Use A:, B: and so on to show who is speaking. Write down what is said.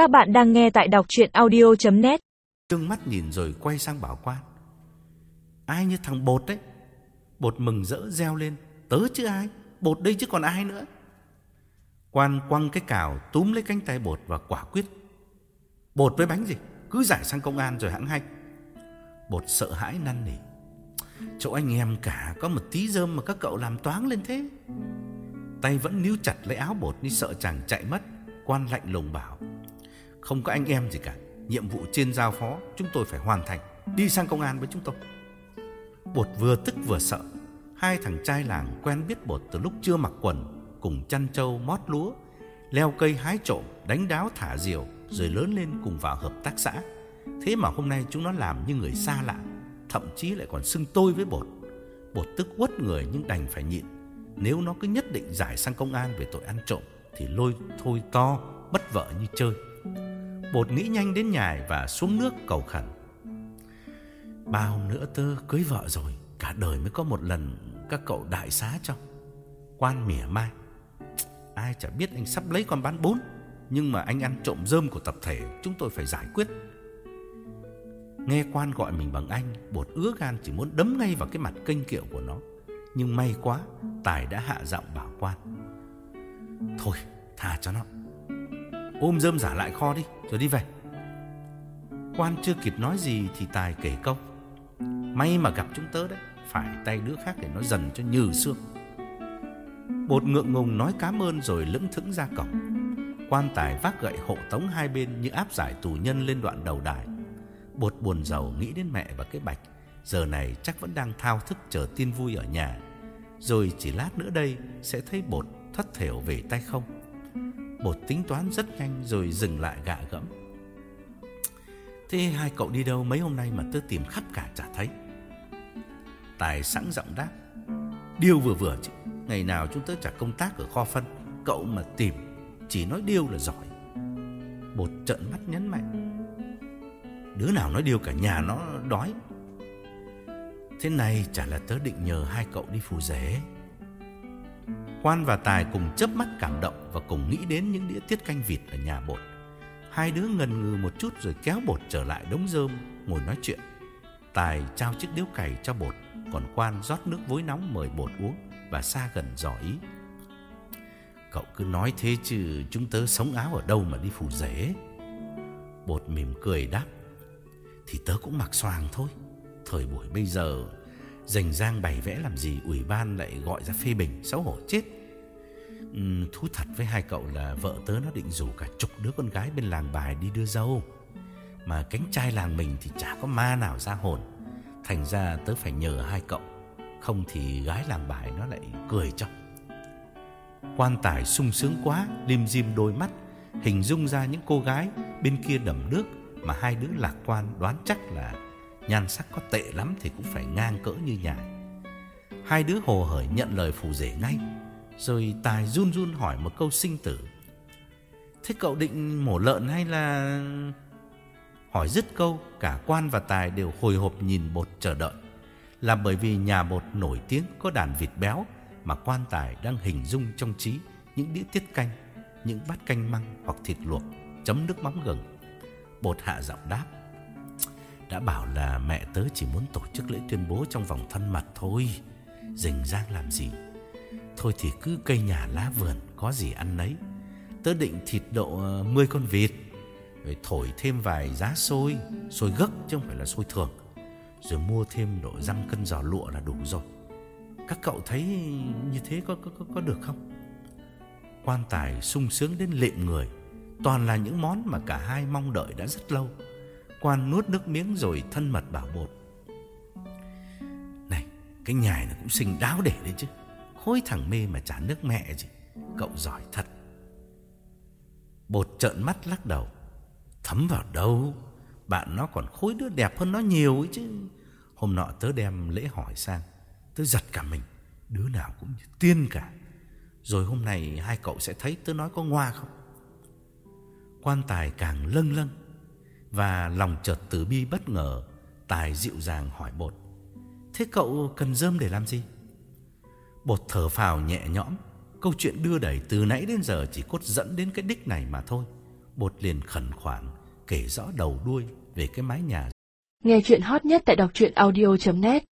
A: Các bạn đang nghe tại đọc chuyện audio.net
B: Trương mắt nhìn rồi quay sang bảo quan. Ai như thằng Bột đấy? Bột mừng rỡ reo lên. Tớ chứ ai? Bột đây chứ còn ai nữa? Quan quăng cái cào, túm lấy cánh tay Bột và quả quyết. Bột với bánh gì? Cứ giải sang công an rồi hãng hay. Bột sợ hãi năn nỉ. Chỗ anh em cả có một tí dơm mà các cậu làm toáng lên thế. Tay vẫn níu chặt lấy áo bột như sợ chàng chạy mất. Quan lạnh lùng bảo. Không có anh em gì cả. Nhiệm vụ trên giao phó, chúng tôi phải hoàn thành. Đi sang công an với chúng tôi. Bột vừa tức vừa sợ. Hai thằng trai làng quen biết bột từ lúc chưa mặc quần, Cùng chăn trâu, mót lúa, Leo cây hái trộm, Đánh đáo thả diều, Rồi lớn lên cùng vào hợp tác xã. Thế mà hôm nay chúng nó làm như người xa lạ, Thậm chí lại còn xưng tôi với bột. Bột tức quất người nhưng đành phải nhịn. Nếu nó cứ nhất định giải sang công an về tội ăn trộm, Thì lôi thôi to, Bất vợ như chơi. Bột nghĩ nhanh đến nhài và xuống nước cầu khẩn. Ba hôm nữa tớ cưới vợ rồi, Cả đời mới có một lần Các cậu đại xá cho Quan mỉa mai. Ai chả biết anh sắp lấy con bán bốn, Nhưng mà anh ăn trộm rơm của tập thể, Chúng tôi phải giải quyết. Nghe quan gọi mình bằng anh, Bột ứa gan chỉ muốn đấm ngay vào cái mặt kênh kiệu của nó. Nhưng may quá, Tài đã hạ giọng bảo quan. Thôi, tha cho nó. Ôm rơm giả lại kho đi, Rồi đi về. Quan chưa kịp nói gì Thì Tài kể câu. May mà gặp chúng tớ đấy, Phải tay đứa khác để nó dần cho nhừ xương. Bột ngượng ngùng nói cảm ơn Rồi lững thững ra cổng. Quan tài vác gậy hộ tống hai bên Như áp giải tù nhân lên đoạn đầu đài. Bột buồn giàu nghĩ đến mẹ và cái bạch. Giờ này chắc vẫn đang thao thức chờ tin vui ở nhà. Rồi chỉ lát nữa đây Sẽ thấy bột thất thểu về tay không. Bột tính toán rất nhanh Rồi dừng lại gạ gẫm. Thế hai cậu đi đâu mấy hôm nay Mà tớ tìm khắp cả chả thấy? Tài sẵn giọng đáp, Điêu vừa vừa chứ, Ngày nào chúng tớ chả công tác ở kho phân, Cậu mà tìm Chỉ nói điêu là giỏi. Bột trợn mắt nhấn mạnh, Đứa nào nói điêu cả nhà nó đói. Thế này chả là tớ định nhờ hai cậu đi phù rể. Quan và Tài cùng chớp mắt cảm động Và cùng nghĩ đến những đĩa tiết canh vịt ở nhà bột. Hai đứa ngần ngừ một chút rồi kéo bột trở lại đống rơm, Ngồi nói chuyện. Tài trao chiếc điếu cày cho bột, Còn Quan rót nước vối nóng mời bột uống Và xa gần dò ý. Cậu cứ nói thế chứ, Chúng tớ sống áo ở đâu mà đi phù rể? Bột mỉm cười đáp, thì tớ cũng mặc xoàng thôi. Thời buổi bây giờ Dành giang bày vẽ làm gì Ủy ban lại gọi ra phê bình Xấu hổ chết. Uhm, Thú thật với hai cậu là vợ tớ nó định rủ cả chục đứa con gái bên làng bài đi đưa dâu. Mà cánh trai làng mình thì chả có ma nào ra hồn. Thành ra tớ phải nhờ hai cậu Không thì gái làng bài nó lại cười cho. Quan tài sung sướng quá Lim dim đôi mắt Hình dung ra những cô gái bên kia đầm nước mà hai đứa lạc quan đoán chắc là nhan sắc có tệ lắm thì cũng phải ngang cỡ như nhài Hai đứa hồ hởi nhận lời phù rể ngay, rồi Tài run run hỏi một câu sinh tử. Thế cậu định mổ lợn hay là... Hỏi dứt câu, cả quan và Tài đều hồi hộp nhìn bột chờ đợi. Là bởi vì nhà bột nổi tiếng có đàn vịt béo mà quan tài đang hình dung trong trí những đĩa tiết canh, những bát canh măng hoặc thịt luộc, chấm nước mắm gừng Bột hạ giọng đáp đã bảo là mẹ tớ chỉ muốn tổ chức lễ tuyên bố trong vòng thân mật thôi. Rình rang làm gì? Thôi thì cứ cây nhà lá vườn Có gì ăn nấy. Tớ định thịt độ ờ, 10 con vịt Rồi thổi thêm vài giá xôi Xôi gấc chứ không phải là xôi thường. Rồi mua thêm độ răm cân giò lụa là đủ rồi. Các cậu thấy như thế có, có, có, có được không? Quan tài sung sướng đến lệm người. Toàn là những món mà cả hai mong đợi đã rất lâu. Quan nuốt nước miếng rồi thân mật bảo bột. Này, cái nhài nó cũng xinh đáo để đấy chứ. Khối thằng mê mà trả nước mẹ gì Cậu giỏi thật. Bột trợn mắt lắc đầu. Thấm vào đâu? Bạn nó còn khối đứa đẹp hơn nó nhiều ấy chứ. Hôm nọ tớ đem lễ hỏi sang. Tớ giật cả mình. Đứa nào cũng như tiên cả. Rồi hôm nay hai cậu sẽ thấy tớ nói có ngoa không? Quan tài càng lâng lâng. Và lòng chợt từ bi bất ngờ, Tài dịu dàng hỏi bột. Thế cậu cần rơm để làm gì? Bột thở phào nhẹ nhõm, Câu chuyện đưa đẩy từ nãy đến giờ Chỉ cốt dẫn đến cái đích này mà thôi. Bột liền khẩn khoản, kể rõ đầu đuôi về cái mái nhà.
C: Nghe chuyện hot nhất tại đọc truyện audio.net